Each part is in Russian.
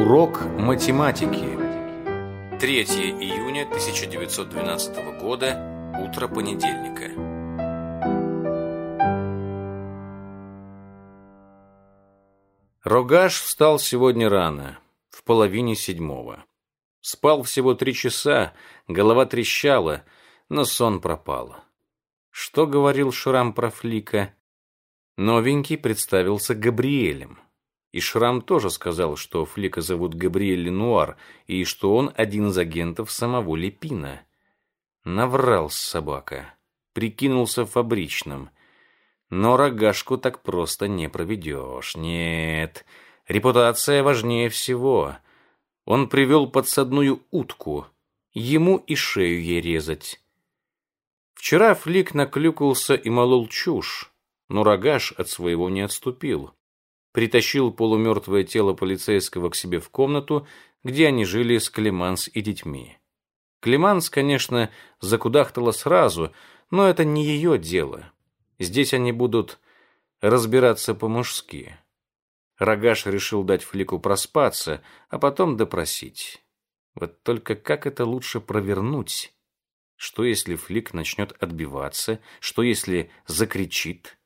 Урок математики. 3 июня 1912 года. Утро понедельника. Рогаш встал сегодня рано, в половине седьмого. Спал всего три часа, голова трещала, но сон пропал. Что говорил Шрам про Флика? Новенький представился Габриэлем. И Шрам тоже сказал, что Флика зовут Габриэль Ленуар, и что он один из агентов самого Лепина. Наврал собака. Прикинулся фабричным. Но рогашку так просто не проведешь. Нет, репутация важнее всего. Он привел подсадную утку. Ему и шею ей резать. Вчера Флик наклюкался и молол чушь, но рогаш от своего не отступил притащил полумертвое тело полицейского к себе в комнату, где они жили с Клеманс и детьми. Клеманс, конечно, закудахтала сразу, но это не ее дело. Здесь они будут разбираться по-мужски. Рогаш решил дать Флику проспаться, а потом допросить. Вот только как это лучше провернуть? Что если Флик начнет отбиваться? Что если закричит?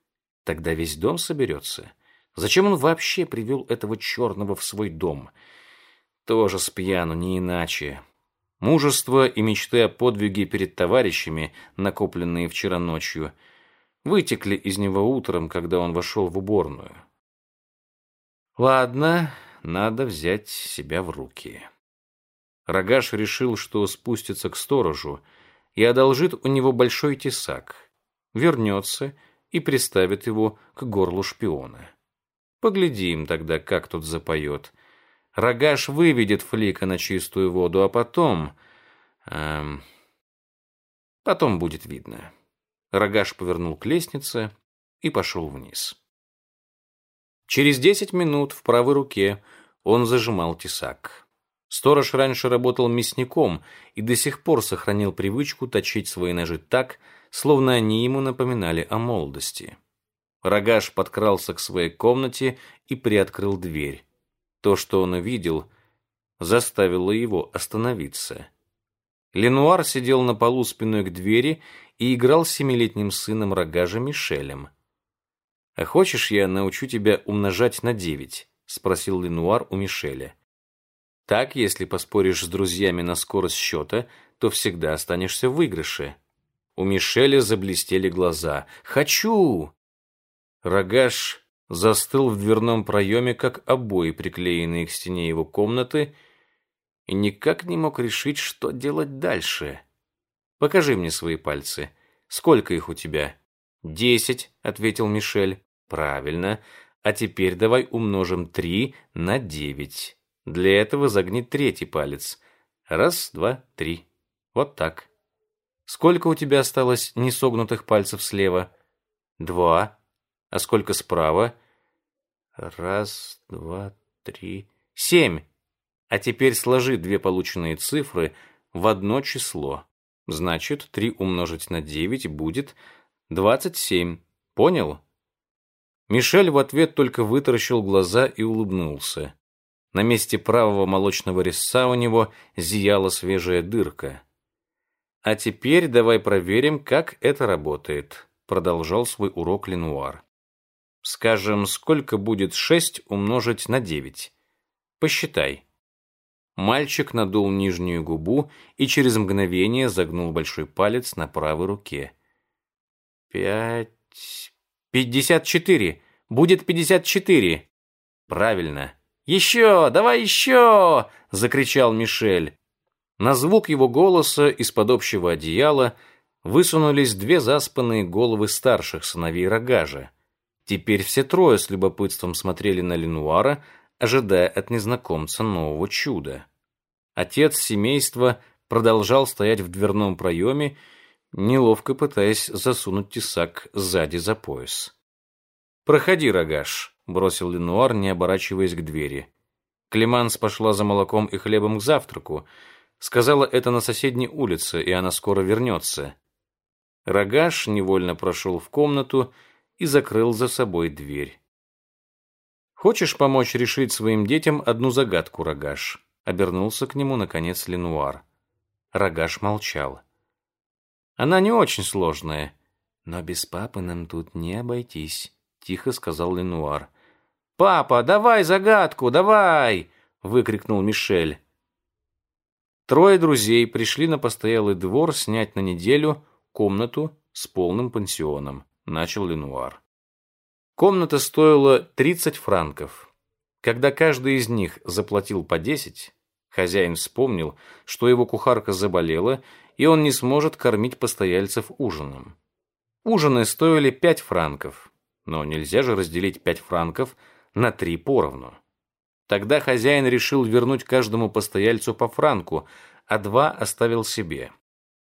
Тогда весь дом соберется. Зачем он вообще привел этого черного в свой дом? Тоже с пьяну, не иначе. Мужество и мечты о подвиге перед товарищами, накопленные вчера ночью, вытекли из него утром, когда он вошел в уборную. Ладно, надо взять себя в руки. Рогаш решил, что спустится к сторожу и одолжит у него большой тесак, вернется и приставит его к горлу шпиона. Поглядим тогда, как тут запоет. Рогаш выведет Флика на чистую воду, а потом... Эм, потом будет видно. Рогаш повернул к лестнице и пошел вниз. Через десять минут в правой руке он зажимал тесак. Сторож раньше работал мясником и до сих пор сохранил привычку точить свои ножи так, словно они ему напоминали о молодости. Рогаш подкрался к своей комнате и приоткрыл дверь. То, что он увидел, заставило его остановиться. Ленуар сидел на полу спиной к двери и играл с семилетним сыном Рогажа Мишелем. «А хочешь, я научу тебя умножать на девять?» — спросил Ленуар у Мишеля. «Так, если поспоришь с друзьями на скорость счета, то всегда останешься в выигрыше». У Мишеля заблестели глаза. «Хочу!» Рогаш застыл в дверном проеме, как обои, приклеенные к стене его комнаты, и никак не мог решить, что делать дальше. «Покажи мне свои пальцы. Сколько их у тебя?» «Десять», — ответил Мишель. «Правильно. А теперь давай умножим три на девять. Для этого загни третий палец. Раз, два, три. Вот так. Сколько у тебя осталось несогнутых пальцев слева?» «Два», а сколько справа? Раз, два, три, семь. А теперь сложи две полученные цифры в одно число. Значит, три умножить на девять будет двадцать семь. Понял? Мишель в ответ только вытаращил глаза и улыбнулся. На месте правого молочного резца у него зияла свежая дырка. «А теперь давай проверим, как это работает», — продолжал свой урок Ленуар. Скажем, сколько будет 6 умножить на 9? Посчитай. Мальчик надул нижнюю губу и через мгновение загнул большой палец на правой руке. «Пять... пятьдесят четыре! Будет пятьдесят четыре!» «Правильно!» «Еще! Давай еще!» — закричал Мишель. На звук его голоса из-под общего одеяла высунулись две заспанные головы старших сыновей Рогажа. Теперь все трое с любопытством смотрели на Ленуара, ожидая от незнакомца нового чуда. Отец семейства продолжал стоять в дверном проеме, неловко пытаясь засунуть тесак сзади за пояс. «Проходи, Рогаш», — бросил Ленуар, не оборачиваясь к двери. Клеманс пошла за молоком и хлебом к завтраку. Сказала это на соседней улице, и она скоро вернется. Рогаш невольно прошел в комнату и закрыл за собой дверь. Хочешь помочь решить своим детям одну загадку, Рогаш? Обернулся к нему, наконец, Ленуар. Рогаш молчал. Она не очень сложная, но без папы нам тут не обойтись, тихо сказал Ленуар. Папа, давай загадку, давай! выкрикнул Мишель. Трое друзей пришли на постоялый двор снять на неделю комнату с полным пансионом, начал Ленуар. Комната стоила 30 франков. Когда каждый из них заплатил по 10, хозяин вспомнил, что его кухарка заболела, и он не сможет кормить постояльцев ужином. Ужины стоили 5 франков, но нельзя же разделить 5 франков на три поровну. Тогда хозяин решил вернуть каждому постояльцу по франку, а два оставил себе.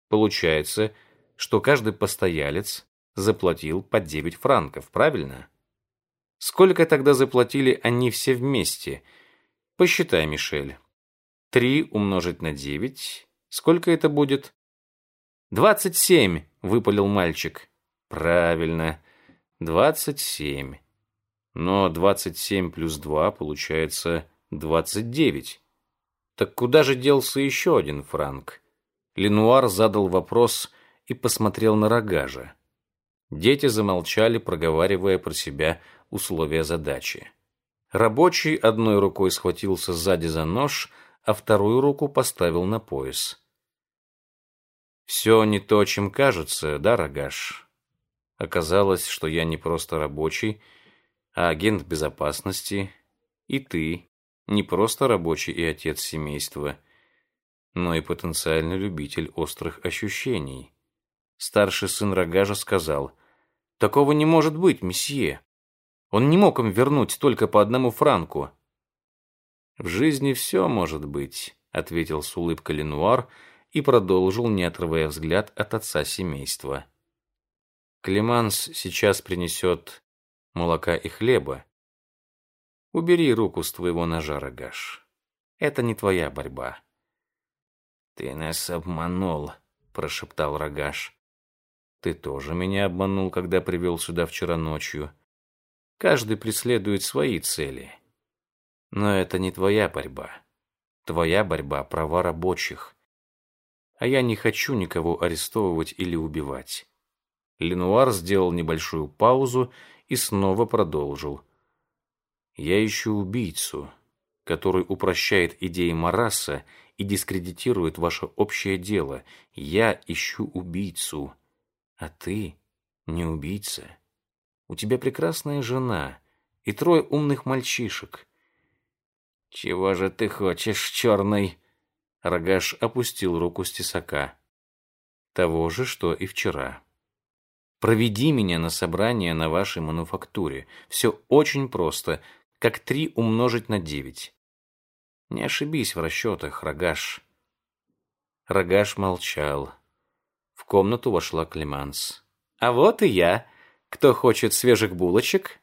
Получается, что каждый постоялец заплатил по 9 франков, правильно? Сколько тогда заплатили они все вместе? Посчитай, Мишель. Три умножить на девять. Сколько это будет? Двадцать семь, выпалил мальчик. Правильно. Двадцать семь. Но двадцать семь плюс два получается двадцать девять. Так куда же делся еще один франк? Ленуар задал вопрос и посмотрел на Рогажа. Дети замолчали, проговаривая про себя условия задачи. Рабочий одной рукой схватился сзади за нож, а вторую руку поставил на пояс. «Все не то, чем кажется, да, Рогаш? Оказалось, что я не просто рабочий, а агент безопасности, и ты не просто рабочий и отец семейства, но и потенциальный любитель острых ощущений». Старший сын Рогажа сказал, «Такого не может быть, месье. Он не мог им вернуть только по одному франку. «В жизни все может быть», — ответил с улыбкой Ленуар и продолжил, не отрывая взгляд от отца семейства. «Клеманс сейчас принесет молока и хлеба. Убери руку с твоего ножа, Рогаш. Это не твоя борьба». «Ты нас обманул», — прошептал Рогаш. «Ты тоже меня обманул, когда привел сюда вчера ночью». Каждый преследует свои цели. Но это не твоя борьба. Твоя борьба – права рабочих. А я не хочу никого арестовывать или убивать. Ленуар сделал небольшую паузу и снова продолжил. Я ищу убийцу, который упрощает идеи Мараса и дискредитирует ваше общее дело. Я ищу убийцу, а ты не убийца. У тебя прекрасная жена и трое умных мальчишек. Чего же ты хочешь, черный? Рогаш опустил руку с тесака. Того же, что и вчера. Проведи меня на собрание на вашей мануфактуре. Все очень просто, как три умножить на девять. Не ошибись в расчетах, Рогаш. Рогаш молчал. В комнату вошла Клеманс. А вот и я. Кто хочет свежих булочек?